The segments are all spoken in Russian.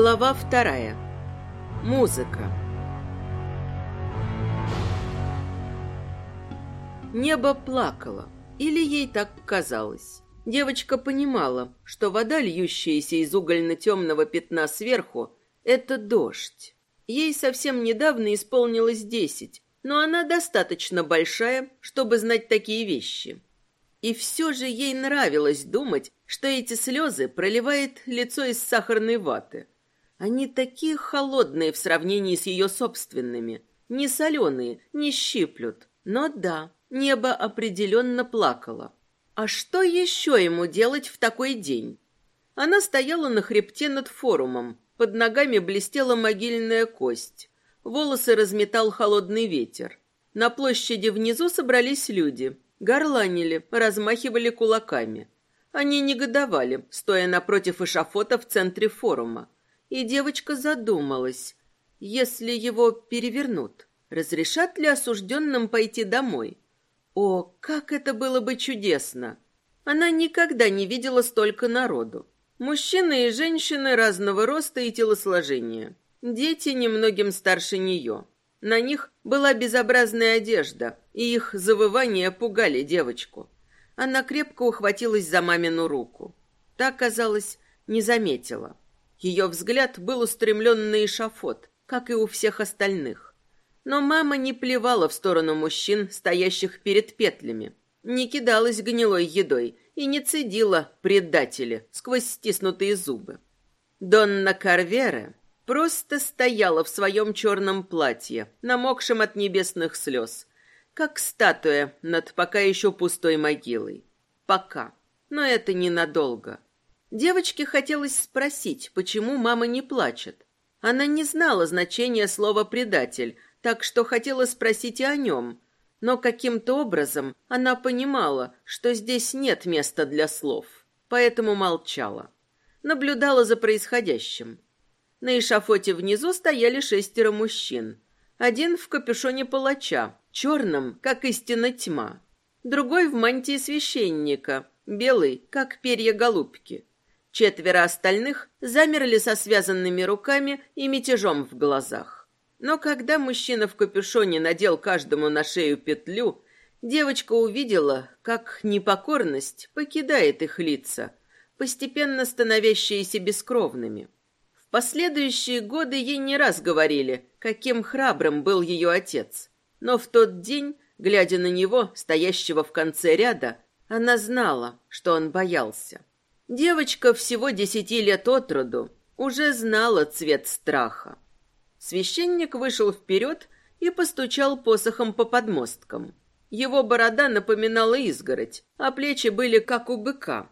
Глава вторая. Музыка. Небо плакало, или ей так казалось. Девочка понимала, что вода, льющаяся из угольно-темного пятна сверху, это дождь. Ей совсем недавно исполнилось десять, но она достаточно большая, чтобы знать такие вещи. И все же ей нравилось думать, что эти слезы проливает лицо из сахарной ваты. Они такие холодные в сравнении с ее собственными, не соленые, не щиплют. Но да, небо определенно плакало. А что еще ему делать в такой день? Она стояла на хребте над форумом, под ногами блестела могильная кость. Волосы разметал холодный ветер. На площади внизу собрались люди – горланили, размахивали кулаками. Они негодовали, стоя напротив эшафота в центре форума. И девочка задумалась, если его перевернут, разрешат ли осужденным пойти домой? О, как это было бы чудесно! Она никогда не видела столько народу. Мужчины и женщины разного роста и телосложения. Дети немногим старше нее. На них была безобразная одежда, и их завывания пугали девочку. Она крепко ухватилась за мамину руку. Та, казалось, не заметила. Ее взгляд был устремлен на эшафот, как и у всех остальных. Но мама не плевала в сторону мужчин, стоящих перед петлями, не кидалась гнилой едой и не цедила предатели сквозь стиснутые зубы. Донна Карвера просто стояла в своем черном платье, намокшем от небесных слез, как статуя над пока еще пустой могилой. Пока. Но это ненадолго. Девочке хотелось спросить, почему мама не плачет. Она не знала значения слова «предатель», так что хотела спросить и о нем. Но каким-то образом она понимала, что здесь нет места для слов, поэтому молчала. Наблюдала за происходящим. На эшафоте внизу стояли шестеро мужчин. Один в капюшоне палача, черном, как истинная тьма. Другой в мантии священника, белый, как перья голубки. Четверо остальных замерли со связанными руками и мятежом в глазах. Но когда мужчина в капюшоне надел каждому на шею петлю, девочка увидела, как непокорность покидает их лица, постепенно становящиеся бескровными. Последующие годы ей не раз говорили, каким храбрым был ее отец. Но в тот день, глядя на него, стоящего в конце ряда, она знала, что он боялся. Девочка всего десяти лет от роду уже знала цвет страха. Священник вышел вперед и постучал посохом по подмосткам. Его борода напоминала изгородь, а плечи были как у быка.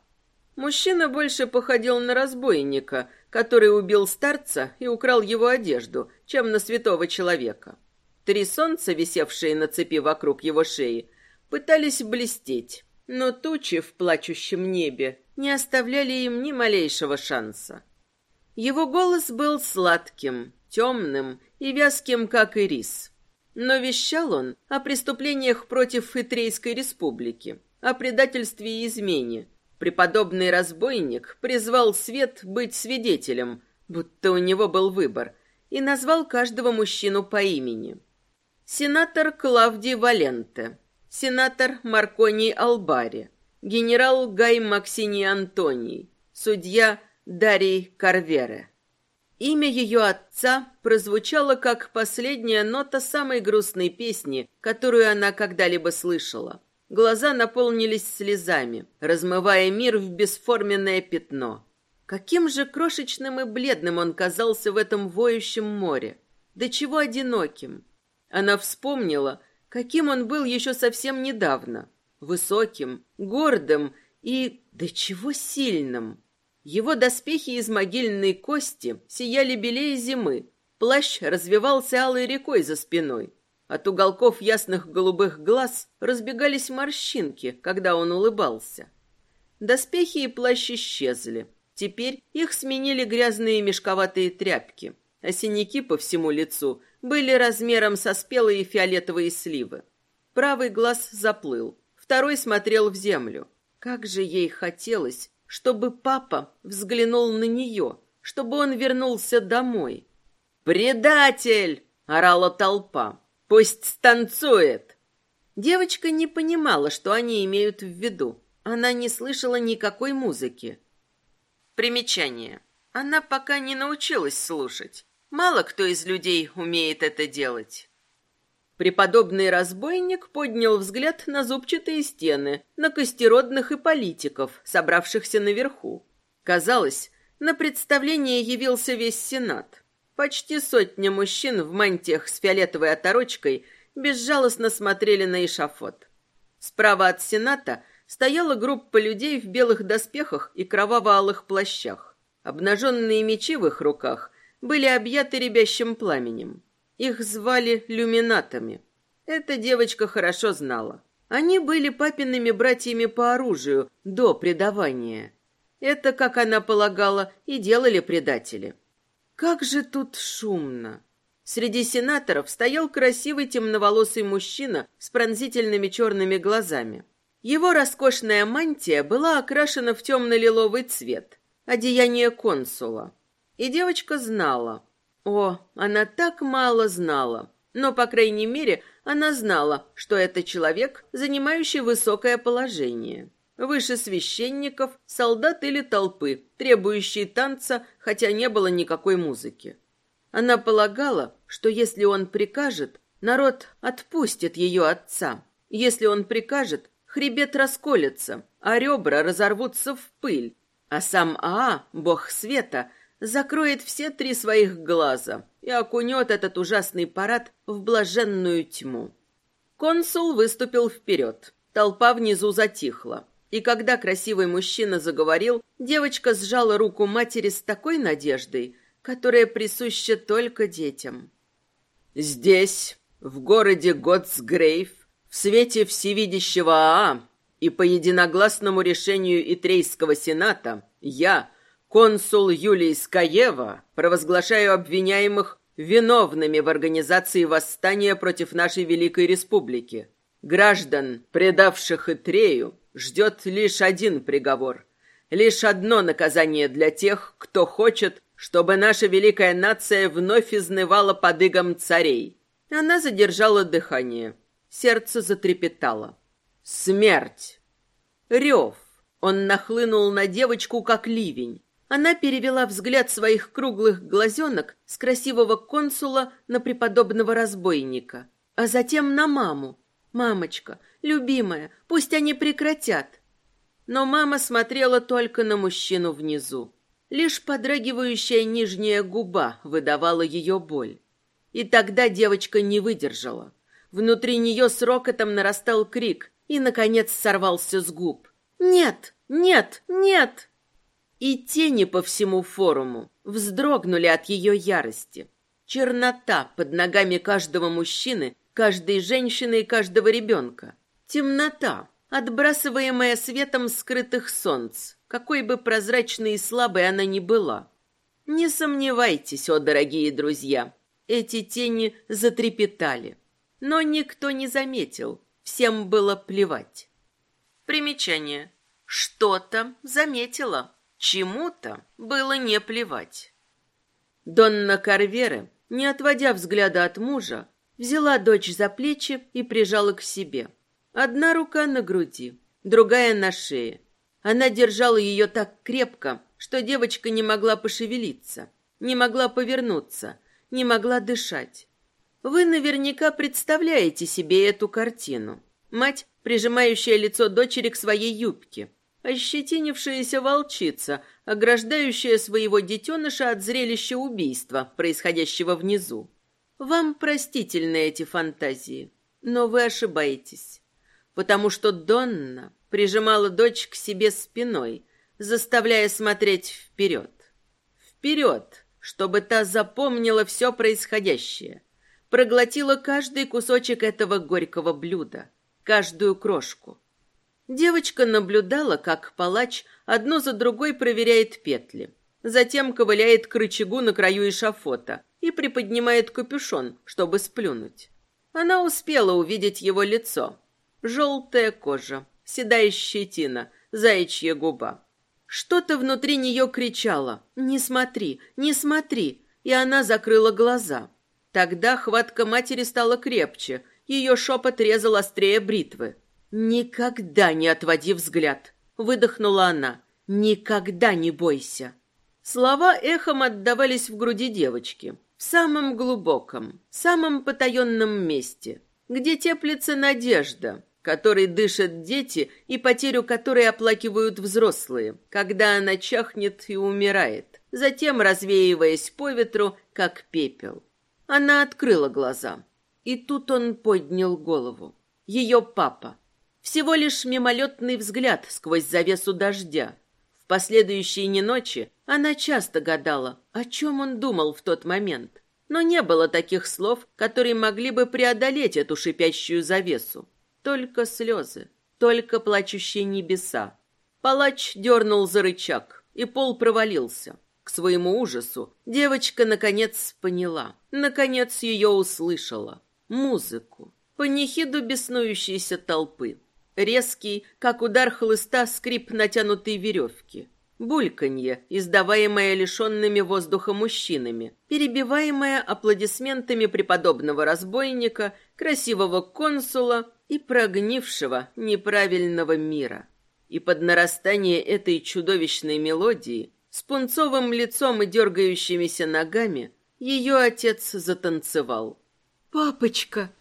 Мужчина больше походил на разбойника, который убил старца и украл его одежду, чем на святого человека. Три солнца, висевшие на цепи вокруг его шеи, пытались блестеть, но тучи в плачущем небе не оставляли им ни малейшего шанса. Его голос был сладким, темным и вязким, как и рис. Но вещал он о преступлениях против Фитрейской республики, о предательстве и измене, Преподобный разбойник призвал свет быть свидетелем, будто у него был выбор, и назвал каждого мужчину по имени. Сенатор Клавдий Валенте, сенатор Марконий Албари, генерал Гай Максини Антоний, судья Дарий Карвере. Имя ее отца прозвучало как последняя нота самой грустной песни, которую она когда-либо слышала. Глаза наполнились слезами, размывая мир в бесформенное пятно. Каким же крошечным и бледным он казался в этом воющем море. До чего одиноким. Она вспомнила, каким он был еще совсем недавно. Высоким, гордым и до чего сильным. Его доспехи из могильной кости сияли белее зимы. Плащ развивался алой рекой за спиной. От уголков ясных голубых глаз разбегались морщинки, когда он улыбался. Доспехи и плащ исчезли. Теперь их сменили грязные мешковатые тряпки, а синяки по всему лицу были размером со спелые фиолетовые сливы. Правый глаз заплыл, второй смотрел в землю. Как же ей хотелось, чтобы папа взглянул на нее, чтобы он вернулся домой. «Предатель!» — орала толпа. «Пусть станцует!» Девочка не понимала, что они имеют в виду. Она не слышала никакой музыки. Примечание. Она пока не научилась слушать. Мало кто из людей умеет это делать. Преподобный разбойник поднял взгляд на зубчатые стены, на костеродных и политиков, собравшихся наверху. Казалось, на представление явился весь Сенат. Почти сотня мужчин в мантиях с фиолетовой оторочкой безжалостно смотрели на эшафот. Справа от Сената стояла группа людей в белых доспехах и кроваво-алых плащах. Обнаженные мечи в их руках были объяты рябящим пламенем. Их звали люминатами. Эта девочка хорошо знала. Они были папиными братьями по оружию до предавания. Это, как она полагала, и делали предатели. Как же тут шумно! Среди сенаторов стоял красивый темноволосый мужчина с пронзительными черными глазами. Его роскошная мантия была окрашена в темно-лиловый цвет, одеяние консула. И девочка знала. О, она так мало знала. Но, по крайней мере, она знала, что это человек, занимающий высокое положение. Выше священников, солдат или толпы, требующие танца, хотя не было никакой музыки. Она полагала, что если он прикажет, народ отпустит ее отца. Если он прикажет, хребет расколется, а ребра разорвутся в пыль, а сам Аа, бог света, закроет все три своих глаза и окунет этот ужасный парад в блаженную тьму. Консул выступил вперед. Толпа внизу затихла. И когда красивый мужчина заговорил, девочка сжала руку матери с такой надеждой, которая присуща только детям. «Здесь, в городе Готсгрейв, в свете всевидящего Аа, и по единогласному решению Итрейского сената я, консул Юлий Скаева, провозглашаю обвиняемых виновными в организации восстания против нашей Великой Республики. Граждан, предавших Итрею, ждет лишь один приговор, лишь одно наказание для тех, кто хочет, чтобы наша великая нация вновь изнывала под игом царей. Она задержала дыхание. Сердце затрепетало. Смерть. Рев. Он нахлынул на девочку, как ливень. Она перевела взгляд своих круглых глазенок с красивого консула на преподобного разбойника, а затем на маму. «Мамочка, любимая, пусть они прекратят». Но мама смотрела только на мужчину внизу. Лишь подрагивающая нижняя губа выдавала ее боль. И тогда девочка не выдержала. Внутри нее с рокотом нарастал крик, и, наконец, сорвался с губ. «Нет! Нет! Нет!» И тени по всему форуму вздрогнули от ее ярости. Чернота под ногами каждого мужчины, каждой женщины и каждого ребенка. Темнота, отбрасываемая светом скрытых солнц, какой бы прозрачной и слабой она ни была. Не сомневайтесь, о дорогие друзья, эти тени затрепетали. Но никто не заметил, Всем было плевать. Примечание. Что-то заметила. Чему-то было не плевать. Донна Карвере, не отводя взгляда от мужа, взяла дочь за плечи и прижала к себе. Одна рука на груди, другая на шее. Она держала ее так крепко, что девочка не могла пошевелиться, не могла повернуться, не могла дышать. Вы наверняка представляете себе эту картину. Мать, прижимающая лицо дочери к своей юбке. Ощетинившаяся волчица, ограждающая своего детеныша от зрелища убийства, происходящего внизу. Вам простительны эти фантазии, но вы ошибаетесь. Потому что Донна прижимала дочь к себе спиной, заставляя смотреть вперед. Вперед, чтобы та запомнила все происходящее проглотила каждый кусочек этого горького блюда, каждую крошку. Девочка наблюдала, как палач одно за другой проверяет петли, затем ковыляет к рычагу на краю эшафота и приподнимает капюшон, чтобы сплюнуть. Она успела увидеть его лицо. Желтая кожа, седая щетина, заячья губа. Что-то внутри нее кричало «Не смотри, не смотри!» И она закрыла глаза. Тогда хватка матери стала крепче, ее шепот резал острее бритвы. «Никогда не отводи взгляд!» — выдохнула она. «Никогда не бойся!» Слова эхом отдавались в груди девочки, в самом глубоком, самом потаенном месте, где теплится надежда, которой дышат дети и потерю которой оплакивают взрослые, когда она чахнет и умирает, затем развеиваясь по ветру, как пепел. Она открыла глаза, и тут он поднял голову. Ее папа. Всего лишь мимолетный взгляд сквозь завесу дождя. В последующие не ночи она часто гадала, о чем он думал в тот момент. Но не было таких слов, которые могли бы преодолеть эту шипящую завесу. Только слезы, только плачущие небеса. Палач дернул за рычаг, и пол провалился. К своему ужасу девочка наконец поняла, наконец ее услышала. Музыку, панихиду беснующейся толпы. Резкий, как удар хлыста, скрип натянутой веревки. Бульканье, издаваемое лишенными воздуха мужчинами, перебиваемое аплодисментами преподобного разбойника, красивого консула и прогнившего неправильного мира. И под нарастание этой чудовищной мелодии с пунцовым лицом и дергающимися ногами ее отец затанцевал. «Папочка!»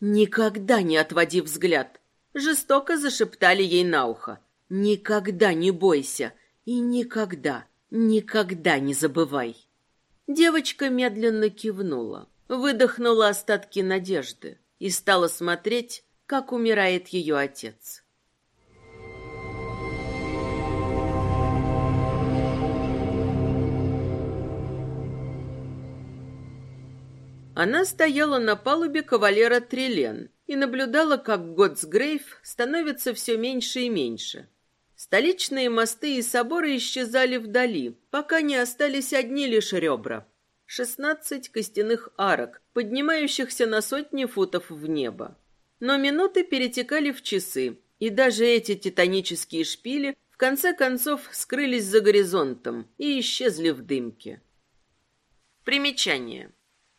«Никогда не отводи взгляд!» Жестоко зашептали ей на ухо. «Никогда не бойся и никогда, никогда не забывай!» Девочка медленно кивнула, выдохнула остатки надежды и стала смотреть, как умирает ее отец. Она стояла на палубе кавалера Трилен и наблюдала, как Готсгрейв становится все меньше и меньше. Столичные мосты и соборы исчезали вдали, пока не остались одни лишь ребра. Шестнадцать костяных арок, поднимающихся на сотни футов в небо. Но минуты перетекали в часы, и даже эти титанические шпили в конце концов скрылись за горизонтом и исчезли в дымке. Примечание.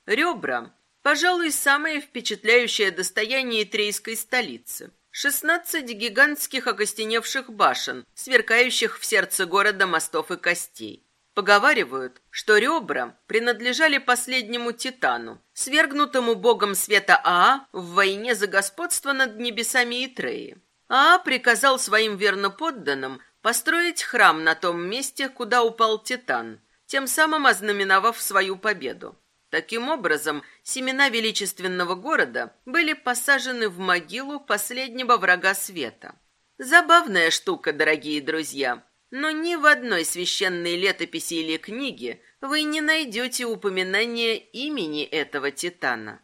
Ребра, пожалуй, самое впечатляющее достояние трейской столицы. Шестнадцать гигантских окостеневших башен, сверкающих в сердце города мостов и костей. Поговаривают, что ребра принадлежали последнему Титану, свергнутому богом света Аа в войне за господство над небесами и Треи. Аа приказал своим верноподданным построить храм на том месте, куда упал Титан, тем самым ознаменовав свою победу. Таким образом, семена величественного города были посажены в могилу последнего врага света. Забавная штука, дорогие друзья, но ни в одной священной летописи или книге вы не найдете упоминания имени этого титана.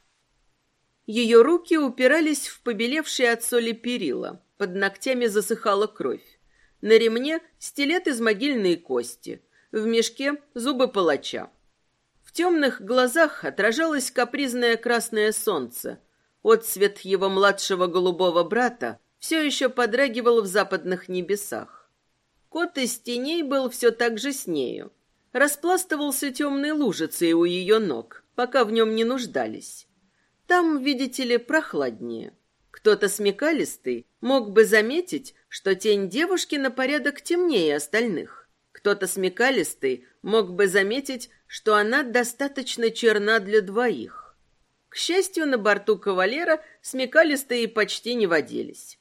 Ее руки упирались в побелевшие от соли перила, под ногтями засыхала кровь. На ремне стилет из могильной кости, в мешке зубы палача. В темных глазах отражалось капризное красное солнце. Отцвет его младшего голубого брата все еще подрагивал в западных небесах. Кот из теней был все так же с нею. Распластывался темной лужицей у ее ног, пока в нем не нуждались. Там, видите ли, прохладнее. Кто-то смекалистый мог бы заметить, что тень девушки на порядок темнее остальных. Кто-то смекалистый мог бы заметить, что она достаточно черна для двоих. К счастью, на борту кавалера смекалистые почти не водились.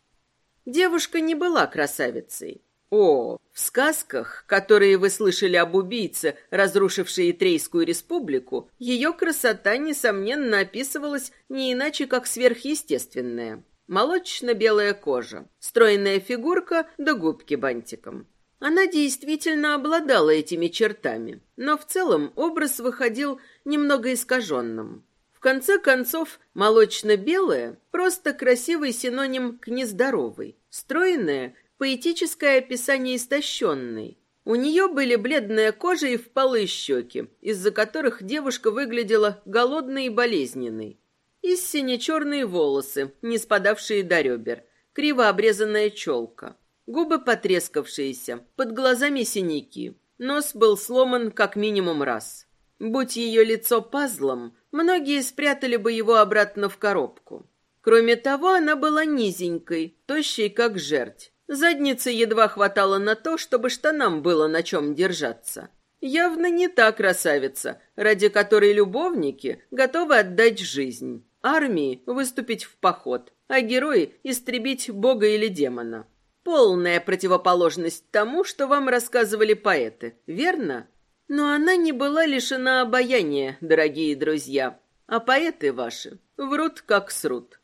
Девушка не была красавицей. О, в сказках, которые вы слышали об убийце, разрушившей Трейскую республику, ее красота, несомненно, описывалась не иначе, как сверхъестественная. Молочно-белая кожа, стройная фигурка да губки бантиком. Она действительно обладала этими чертами, но в целом образ выходил немного искаженным. В конце концов, молочно-белая – просто красивый синоним к нездоровой. Стройная – поэтическое описание истощенной. У нее были бледная кожа и впалые щеки, из-за которых девушка выглядела голодной и болезненной. И сине-черные волосы, не спадавшие до ребер, криво обрезанная челка – Губы потрескавшиеся, под глазами синяки. Нос был сломан как минимум раз. Будь ее лицо пазлом, многие спрятали бы его обратно в коробку. Кроме того, она была низенькой, тощей как жерть. Задницы едва хватало на то, чтобы штанам было на чем держаться. Явно не та красавица, ради которой любовники готовы отдать жизнь. Армии выступить в поход, а герои истребить бога или демона. Полная противоположность тому, что вам рассказывали поэты, верно? Но она не была лишена обаяния, дорогие друзья. А поэты ваши врут как срут.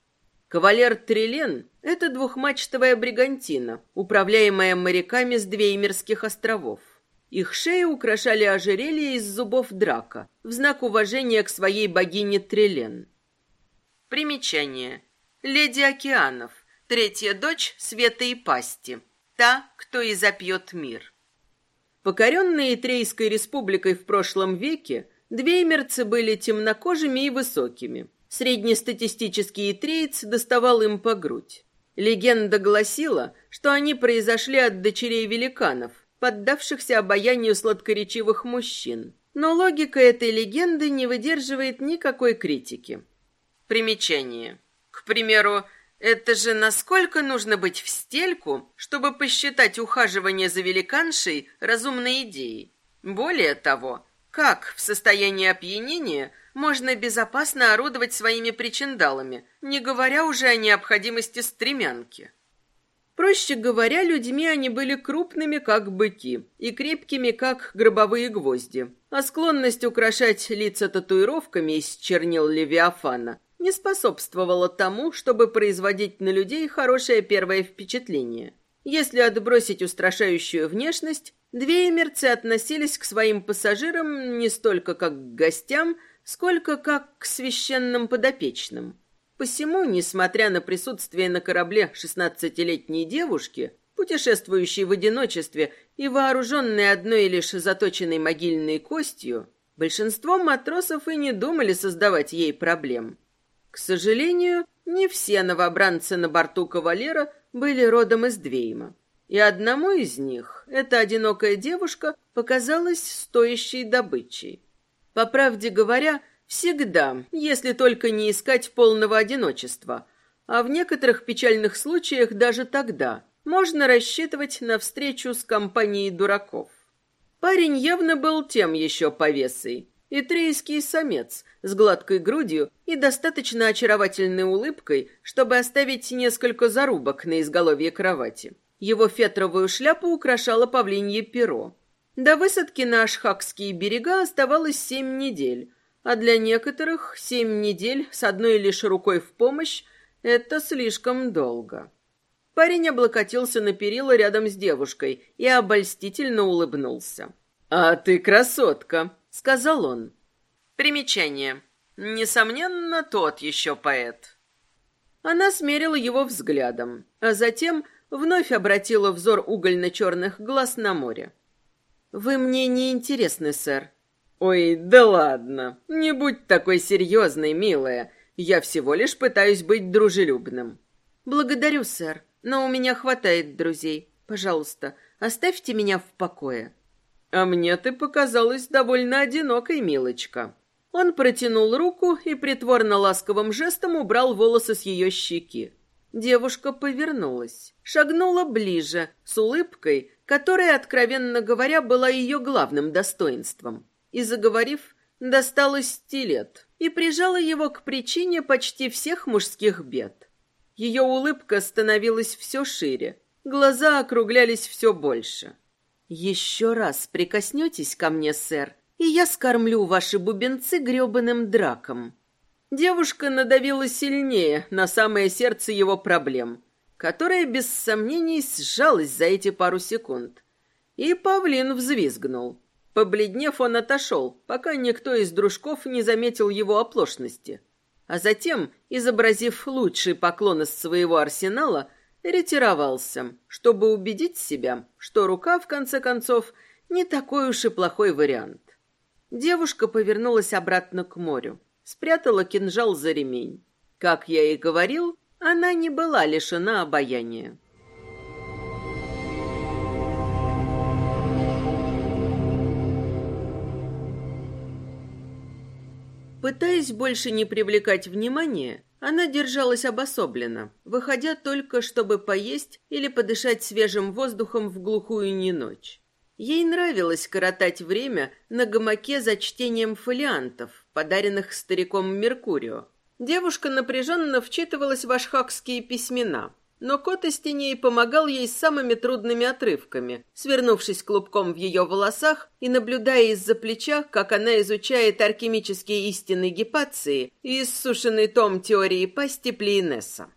Кавалер Трилен — это двухмачтовая бригантина, управляемая моряками с Двеймерских островов. Их шеи украшали ожерелья из зубов драка в знак уважения к своей богине Трилен. Примечание. Леди океанов, третья дочь Света и Пасти, та, кто и запьет мир. Покоренные Трейской республикой в прошлом веке, двеймерцы были темнокожими и высокими. Среднестатистический треец доставал им по грудь. Легенда гласила, что они произошли от дочерей великанов, поддавшихся обаянию сладкоречивых мужчин. Но логика этой легенды не выдерживает никакой критики. Примечание. К примеру, это же насколько нужно быть в стельку, чтобы посчитать ухаживание за великаншей разумной идеей? Более того, как в состоянии опьянения можно безопасно орудовать своими причиндалами, не говоря уже о необходимости стремянки? Проще говоря, людьми они были крупными, как быки, и крепкими, как гробовые гвозди. А склонность украшать лица татуировками из чернил Левиафана не способствовала тому, чтобы производить на людей хорошее первое впечатление. Если отбросить устрашающую внешность, две эмерцы относились к своим пассажирам не столько как к гостям, сколько как к священным подопечным. Посему, несмотря на присутствие на корабле шестнадцатилетней девушки, путешествующей в одиночестве и вооруженной одной лишь заточенной могильной костью, большинство матросов и не думали создавать ей проблем. К сожалению, не все новобранцы на борту кавалера были родом из Двейма. И одному из них эта одинокая девушка показалась стоящей добычей. По правде говоря, всегда, если только не искать полного одиночества, а в некоторых печальных случаях даже тогда можно рассчитывать на встречу с компанией дураков. Парень явно был тем еще повесой, и трейский самец с гладкой грудью и достаточно очаровательной улыбкой, чтобы оставить несколько зарубок на изголовье кровати. Его фетровую шляпу украшало павлинье перо. До высадки на Ашхакские берега оставалось семь недель, а для некоторых семь недель с одной лишь рукой в помощь — это слишком долго. Парень облокотился на перила рядом с девушкой и обольстительно улыбнулся. «А ты красотка!» Сказал он. Примечание. Несомненно, тот еще поэт. Она смерила его взглядом, а затем вновь обратила взор угольно-черных глаз на море. «Вы мне не интересны, сэр». «Ой, да ладно, не будь такой серьезной, милая. Я всего лишь пытаюсь быть дружелюбным». «Благодарю, сэр, но у меня хватает друзей. Пожалуйста, оставьте меня в покое». А мне ты показалась довольно одинокой, милочка. Он протянул руку и притворно ласковым жестом убрал волосы с ее щеки. Девушка повернулась, шагнула ближе, с улыбкой, которая, откровенно говоря, была ее главным достоинством. И, заговорив, достала стилет и прижала его к причине почти всех мужских бед. Ее улыбка становилась все шире, глаза округлялись все больше. «Еще раз прикоснетесь ко мне, сэр, и я скормлю ваши бубенцы гребаным драком». Девушка надавила сильнее на самое сердце его проблем, которое без сомнений сжалось за эти пару секунд. И павлин взвизгнул. Побледнев, он отошел, пока никто из дружков не заметил его оплошности. А затем, изобразив лучший поклон из своего арсенала, ретировался, чтобы убедить себя, что рука, в конце концов, не такой уж и плохой вариант. Девушка повернулась обратно к морю, спрятала кинжал за ремень. Как я и говорил, она не была лишена обаяния. Пытаясь больше не привлекать внимания, она держалась обособленно, выходя только, чтобы поесть или подышать свежим воздухом в глухую не ночь. Ей нравилось коротать время на гамаке за чтением фолиантов, подаренных стариком Меркурио. Девушка напряженно вчитывалась в ашхакские письмена, но кот теней помогал ей с самыми трудными отрывками, свернувшись клубком в ее волосах и наблюдая из-за плеча, как она изучает алхимические истины Гепации и иссушенный том теории пасти Плиенесса.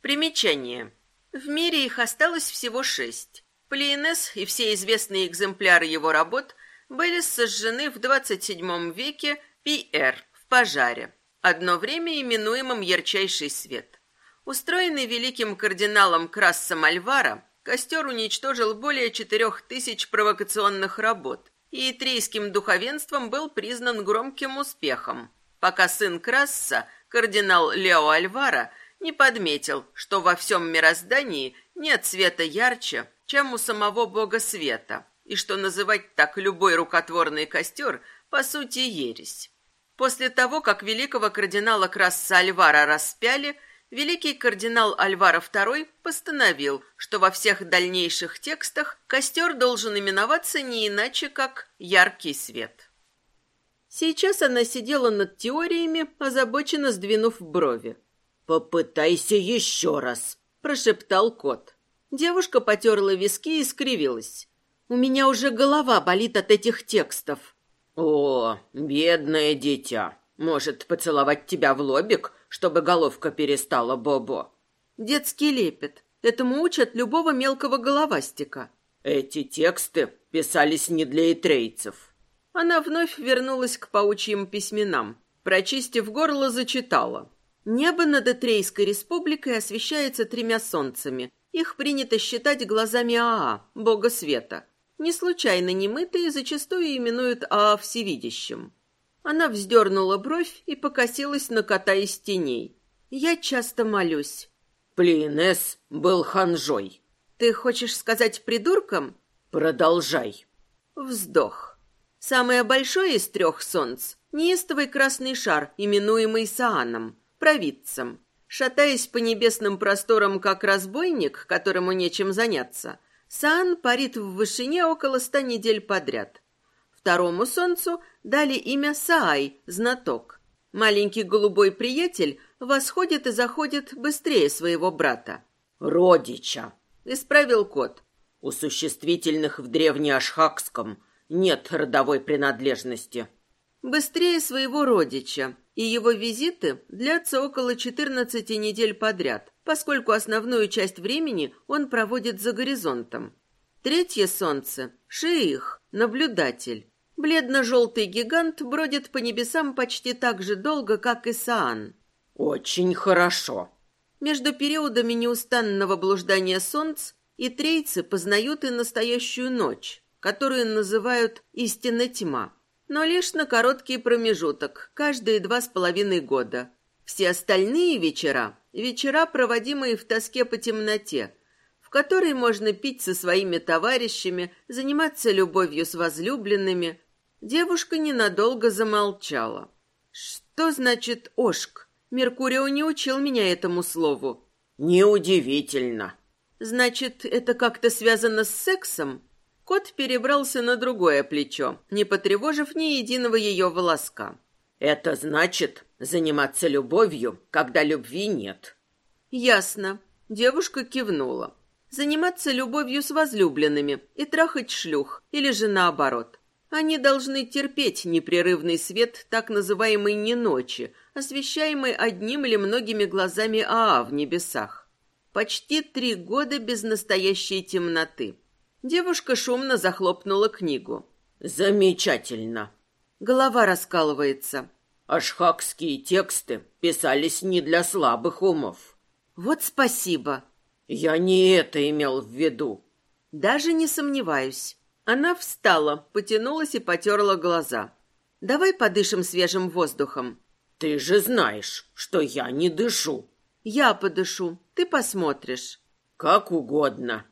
Примечание. В мире их осталось всего шесть. Плиенес и все известные экземпляры его работ были сожжены в 27 веке Пи-Эр в пожаре, одно время именуемом «Ярчайший свет». Устроенный великим кардиналом Крассом Альвара, костер уничтожил более четырех тысяч провокационных работ, и итрийским духовенством был признан громким успехом, пока сын Красса, кардинал Лео Альвара, не подметил, что во всем мироздании нет света ярче, чем у самого бога света, и что называть так любой рукотворный костер, по сути, ересь. После того, как великого кардинала Красса Альвара распяли, великий кардинал Альвара II постановил, что во всех дальнейших текстах костер должен именоваться не иначе, как «яркий свет». Сейчас она сидела над теориями, озабоченно сдвинув брови. «Попытайся еще раз», – прошептал кот. Девушка потерла виски и скривилась. «У меня уже голова болит от этих текстов». «О, бедное дитя! Может, поцеловать тебя в лобик, чтобы головка перестала бобо?» Детский лепет. Этому учат любого мелкого головастика. Эти тексты писались не для итрейцев. Она вновь вернулась к паучьим письменам. Прочистив горло, зачитала. Небо над Этрейской республикой освещается тремя солнцами, их принято считать глазами Аа, бога света. Не случайно немытые зачастую именуют Аа всевидящим. Она вздернула бровь и покосилась на кота из теней. «Я часто молюсь». «Плиенес был ханжой». «Ты хочешь сказать придурком?» «Продолжай». Вздох. Самое большое из трех солнц – неистовый красный шар, именуемый Сааном, провидцем. Шатаясь по небесным просторам, как разбойник, которому нечем заняться, Сан парит в вышине около ста недель подряд. Второму солнцу дали имя Саай, знаток. Маленький голубой приятель восходит и заходит быстрее своего брата. «Родича», — исправил кот. «У существительных в древнеашхакском нет родовой принадлежности». «Быстрее своего родича», и его визиты длятся около 14 недель подряд, поскольку основную часть времени он проводит за горизонтом. Третье солнце – Шиих, наблюдатель. Бледно-желтый гигант бродит по небесам почти так же долго, как и Саан. «Очень хорошо». Между периодами неустанного блуждания солнц и трейцы познают и настоящую ночь, которую называют «истинная тьма» но лишь на короткий промежуток, каждые два с половиной года. Все остальные вечера – вечера, проводимые в тоске по темноте, в которой можно пить со своими товарищами, заниматься любовью с возлюбленными. Девушка ненадолго замолчала. «Что значит «ошк»? Меркурио не учил меня этому слову». «Неудивительно». «Значит, это как-то связано с сексом?» Кот перебрался на другое плечо, не потревожив ни единого ее волоска. «Это значит заниматься любовью, когда любви нет». «Ясно». Девушка кивнула. «Заниматься любовью с возлюбленными и трахать шлюх, или же наоборот. Они должны терпеть непрерывный свет так называемой неночи, освещаемый одним или многими глазами Аа в небесах. Почти три года без настоящей темноты». Девушка шумно захлопнула книгу. «Замечательно!» Голова раскалывается. «Ашхакские тексты писались не для слабых умов». «Вот спасибо!» «Я не это имел в виду». «Даже не сомневаюсь». Она встала, потянулась и потерла глаза. «Давай подышим свежим воздухом». «Ты же знаешь, что я не дышу». «Я подышу, ты посмотришь». «Как угодно».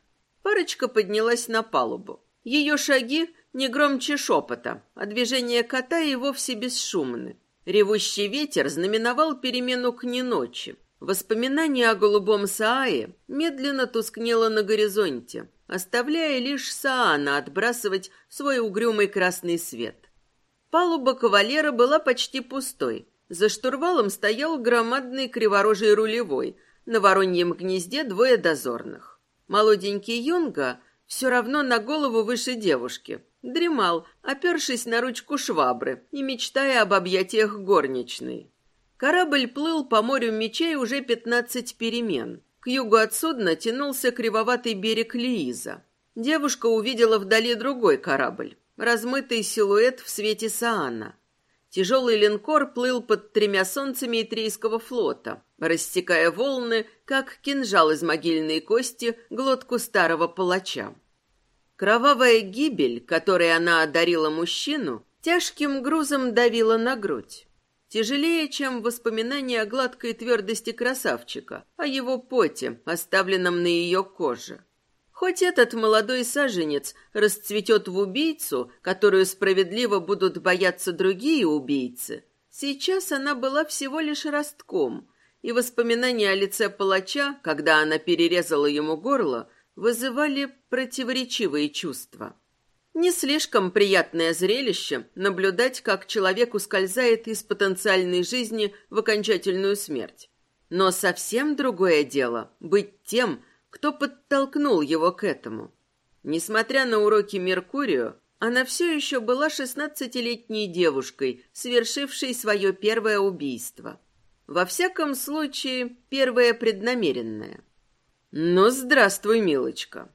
Парочка поднялась на палубу. Ее шаги не громче шепота, а движения кота и вовсе бесшумны. Ревущий ветер знаменовал перемену к неночи. Воспоминание о голубом Саае медленно тускнело на горизонте, оставляя лишь Саана отбрасывать свой угрюмый красный свет. Палуба кавалера была почти пустой. За штурвалом стоял громадный криворожий рулевой, на вороньем гнезде двое дозорных. Молоденький Юнга все равно на голову выше девушки. Дремал, опершись на ручку швабры и мечтая об объятиях горничной. Корабль плыл по морю мечей уже пятнадцать перемен. К югу от судна тянулся кривоватый берег Лииза. Девушка увидела вдали другой корабль, размытый силуэт в свете Саана. Тяжелый линкор плыл под тремя солнцами Итрийского флота, рассекая волны, как кинжал из могильной кости, глотку старого палача. Кровавая гибель, которой она одарила мужчину, тяжким грузом давила на грудь. Тяжелее, чем воспоминания о гладкой твердости красавчика, о его поте, оставленном на ее коже. Хоть этот молодой саженец расцветет в убийцу, которую справедливо будут бояться другие убийцы, сейчас она была всего лишь ростком, и воспоминания о лице палача, когда она перерезала ему горло, вызывали противоречивые чувства. Не слишком приятное зрелище наблюдать, как человек ускользает из потенциальной жизни в окончательную смерть. Но совсем другое дело быть тем, кто подтолкнул его к этому. Несмотря на уроки Меркурию, она все еще была шестнадцатилетней девушкой, совершившей свое первое убийство. Во всяком случае, первое преднамеренное. «Ну, здравствуй, милочка!»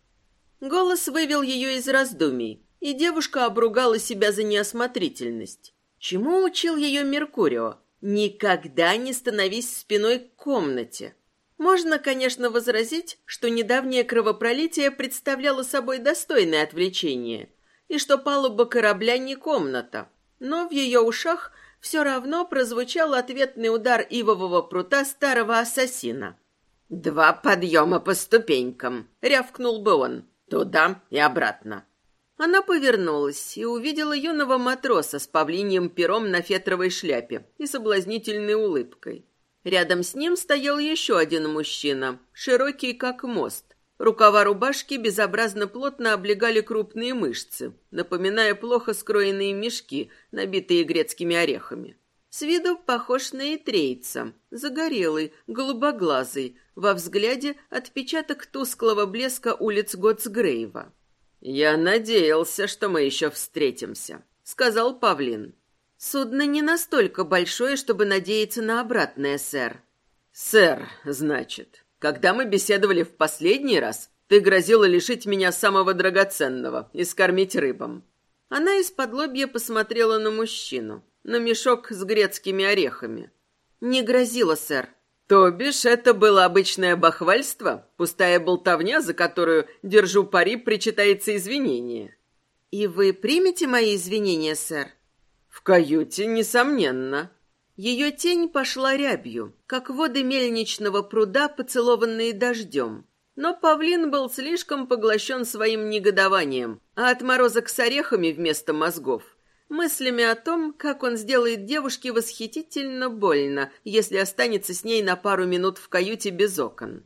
Голос вывел ее из раздумий, и девушка обругала себя за неосмотрительность. Чему учил ее Меркурио? Никогда не становись спиной к комнате. Можно, конечно, возразить, что недавнее кровопролитие представляло собой достойное отвлечение, и что палуба корабля не комната, но в ее ушах все равно прозвучал ответный удар ивового прута старого ассасина – «Два подъема по ступенькам», — рявкнул бы он. «Туда и обратно». Она повернулась и увидела юного матроса с павлиньим пером на фетровой шляпе и соблазнительной улыбкой. Рядом с ним стоял еще один мужчина, широкий как мост. Рукава рубашки безобразно плотно облегали крупные мышцы, напоминая плохо скроенные мешки, набитые грецкими орехами. С виду похож на итрейца, загорелый, голубоглазый, во взгляде отпечаток тусклого блеска улиц Готсгрейва. «Я надеялся, что мы еще встретимся», — сказал Павлин. «Судно не настолько большое, чтобы надеяться на обратное, сэр». «Сэр, значит, когда мы беседовали в последний раз, ты грозила лишить меня самого драгоценного и скормить рыбам». Она из-под лобья посмотрела на мужчину, на мешок с грецкими орехами. «Не грозила, сэр. То бишь, это было обычное бахвальство, пустая болтовня, за которую, держу пари, причитается извинение. И вы примете мои извинения, сэр? В каюте, несомненно. Ее тень пошла рябью, как воды мельничного пруда, поцелованные дождем. Но павлин был слишком поглощен своим негодованием, а отморозок с орехами вместо мозгов мыслями о том, как он сделает девушке восхитительно больно, если останется с ней на пару минут в каюте без окон.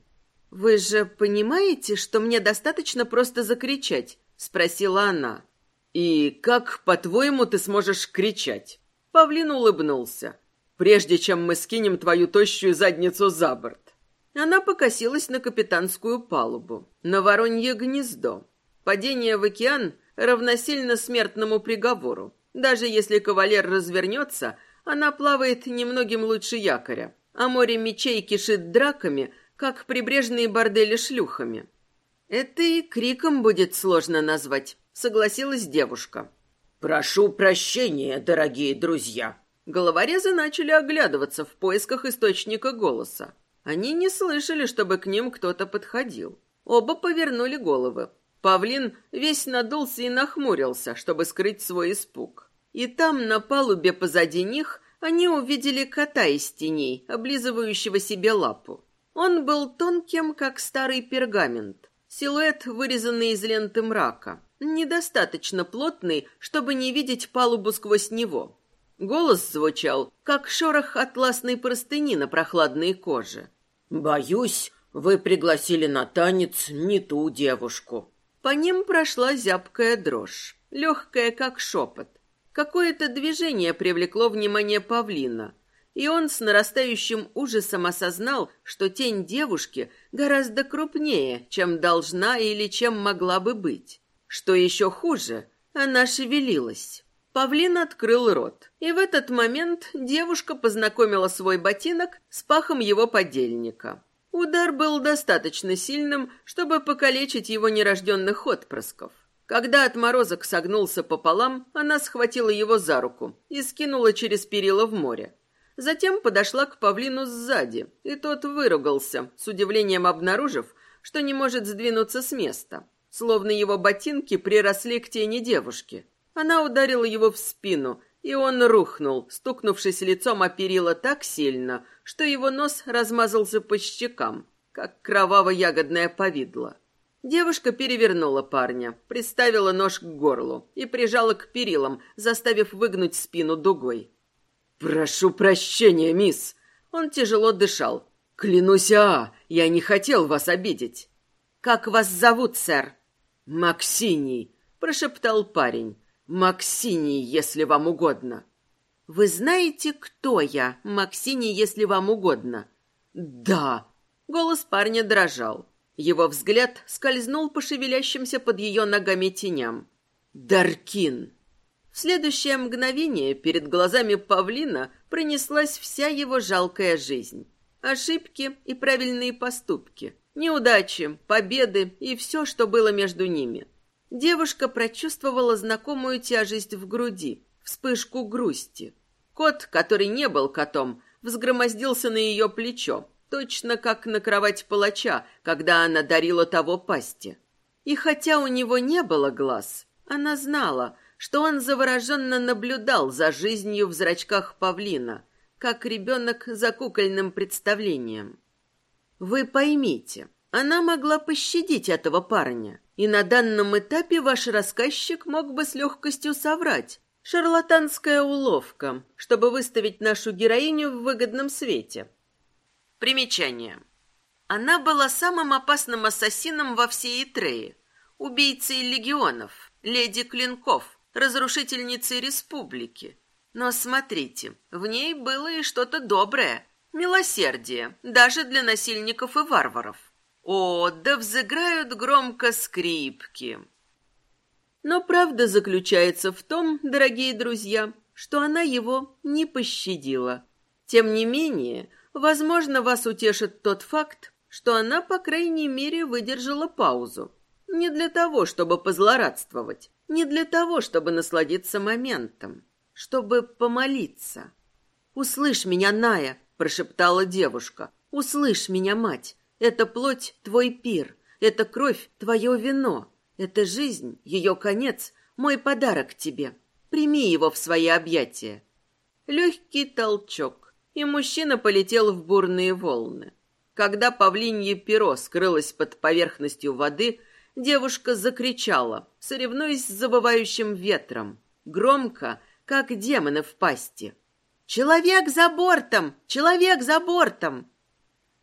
«Вы же понимаете, что мне достаточно просто закричать?» — спросила она. «И как, по-твоему, ты сможешь кричать?» Павлин улыбнулся. «Прежде чем мы скинем твою тощую задницу за борт». Она покосилась на капитанскую палубу, на воронье гнездо. Падение в океан равносильно смертному приговору. Даже если кавалер развернется, она плавает немногим лучше якоря, а море мечей кишит драками, как прибрежные бордели шлюхами. Это и криком будет сложно назвать, согласилась девушка. Прошу прощения, дорогие друзья. Головорезы начали оглядываться в поисках источника голоса. Они не слышали, чтобы к ним кто-то подходил. Оба повернули головы. Павлин весь надулся и нахмурился, чтобы скрыть свой испуг. И там, на палубе позади них, они увидели кота из теней, облизывающего себе лапу. Он был тонким, как старый пергамент. Силуэт, вырезанный из ленты мрака. Недостаточно плотный, чтобы не видеть палубу сквозь него. Голос звучал, как шорох атласной простыни на прохладной коже. «Боюсь, вы пригласили на танец не ту девушку». По ним прошла зябкая дрожь, легкая, как шепот. Какое-то движение привлекло внимание павлина, и он с нарастающим ужасом осознал, что тень девушки гораздо крупнее, чем должна или чем могла бы быть. Что еще хуже, она шевелилась. Павлин открыл рот, и в этот момент девушка познакомила свой ботинок с пахом его подельника. Удар был достаточно сильным, чтобы покалечить его нерожденных отпрысков. Когда отморозок согнулся пополам, она схватила его за руку и скинула через перила в море. Затем подошла к павлину сзади, и тот выругался, с удивлением обнаружив, что не может сдвинуться с места, словно его ботинки приросли к тени девушки. Она ударила его в спину, и он рухнул, стукнувшись лицом о перила так сильно, что его нос размазался по щекам, как кроваво-ягодное повидло. Девушка перевернула парня, приставила нож к горлу и прижала к перилам, заставив выгнуть спину дугой. «Прошу прощения, мисс!» Он тяжело дышал. «Клянусь, а, я не хотел вас обидеть». «Как вас зовут, сэр?» «Максиний», — прошептал парень. «Максиний, если вам угодно». «Вы знаете, кто я, Максиний, если вам угодно?» «Да». Голос парня дрожал. Его взгляд скользнул по шевелящимся под ее ногами теням. «Даркин». В следующее мгновение перед глазами павлина пронеслась вся его жалкая жизнь. Ошибки и правильные поступки, неудачи, победы и все, что было между ними. Девушка прочувствовала знакомую тяжесть в груди, вспышку грусти. Кот, который не был котом, взгромоздился на ее плечо, точно как на кровать палача, когда она дарила того пасти. И хотя у него не было глаз, она знала, что он завороженно наблюдал за жизнью в зрачках павлина, как ребенок за кукольным представлением. Вы поймите, она могла пощадить этого парня, и на данном этапе ваш рассказчик мог бы с легкостью соврать. Шарлатанская уловка, чтобы выставить нашу героиню в выгодном свете. Примечание. Она была самым опасным ассасином во всей Итрее, убийцей легионов, леди Клинков, разрушительницей республики. Но смотрите, в ней было и что-то доброе, милосердие, даже для насильников и варваров. О, да взыграют громко скрипки. Но правда заключается в том, дорогие друзья, что она его не пощадила. Тем не менее, возможно, вас утешит тот факт, что она, по крайней мере, выдержала паузу. Не для того, чтобы позлорадствовать, не для того, чтобы насладиться моментом, чтобы помолиться. «Услышь меня, Ная!» – прошептала девушка. «Услышь меня, мать! Это плоть – твой пир, это кровь – твое вино, это жизнь, ее конец – мой подарок тебе. Прими его в свои объятия». Легкий толчок, и мужчина полетел в бурные волны. Когда павлинье перо скрылось под поверхностью воды – девушка закричала, соревнуясь с забывающим ветром, громко, как демоны в пасти. «Человек за бортом! Человек за бортом!»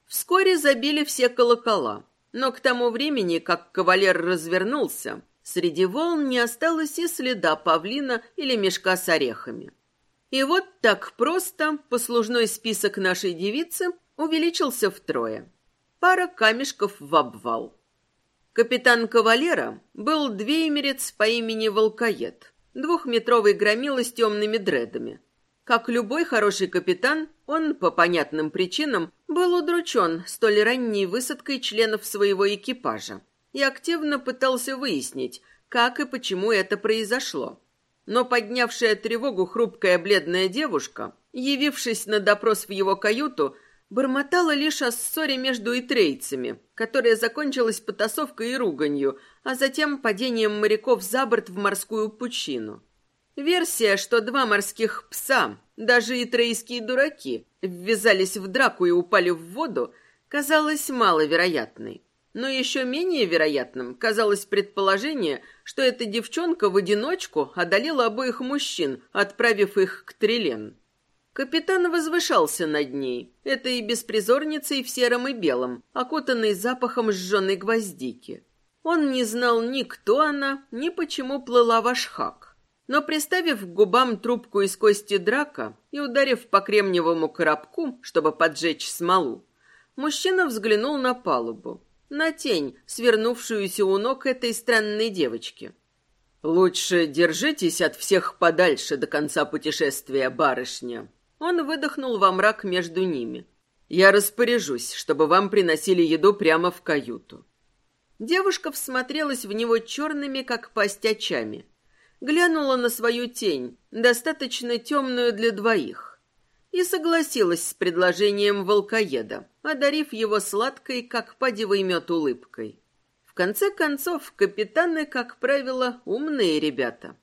Вскоре забили все колокола, но к тому времени, как кавалер развернулся, среди волн не осталось и следа павлина или мешка с орехами. И вот так просто послужной список нашей девицы увеличился втрое. Пара камешков в обвал. Капитан Кавалера был двеймерец по имени Волкоед, двухметровый громила с темными дредами. Как любой хороший капитан, он, по понятным причинам, был удручен столь ранней высадкой членов своего экипажа и активно пытался выяснить, как и почему это произошло. Но поднявшая тревогу хрупкая бледная девушка, явившись на допрос в его каюту, бормотала лишь о ссоре между итрейцами, которая закончилась потасовкой и руганью, а затем падением моряков за борт в морскую пучину. Версия, что два морских пса, даже итрейские дураки, ввязались в драку и упали в воду, казалась маловероятной. но еще менее вероятным казалось предположение, что эта девчонка в одиночку одолела обоих мужчин, отправив их к Трелен. Капитан возвышался над ней, этой беспризорницей в сером и белом, окутанной запахом сжженной гвоздики. Он не знал ни кто она, ни почему плыла в Ашхак. Но, приставив к губам трубку из кости драка и ударив по кремниевому коробку, чтобы поджечь смолу, мужчина взглянул на палубу, на тень, свернувшуюся у ног этой странной девочки. «Лучше держитесь от всех подальше до конца путешествия, барышня». Он выдохнул во мрак между ними. «Я распоряжусь, чтобы вам приносили еду прямо в каюту. Девушка всмотрелась в него черными, как пасть очами. Глянула на свою тень, достаточно темную для двоих. И согласилась с предложением волкоеда, одарив его сладкой, как падевый мед, улыбкой. В конце концов, капитаны, как правило, умные ребята.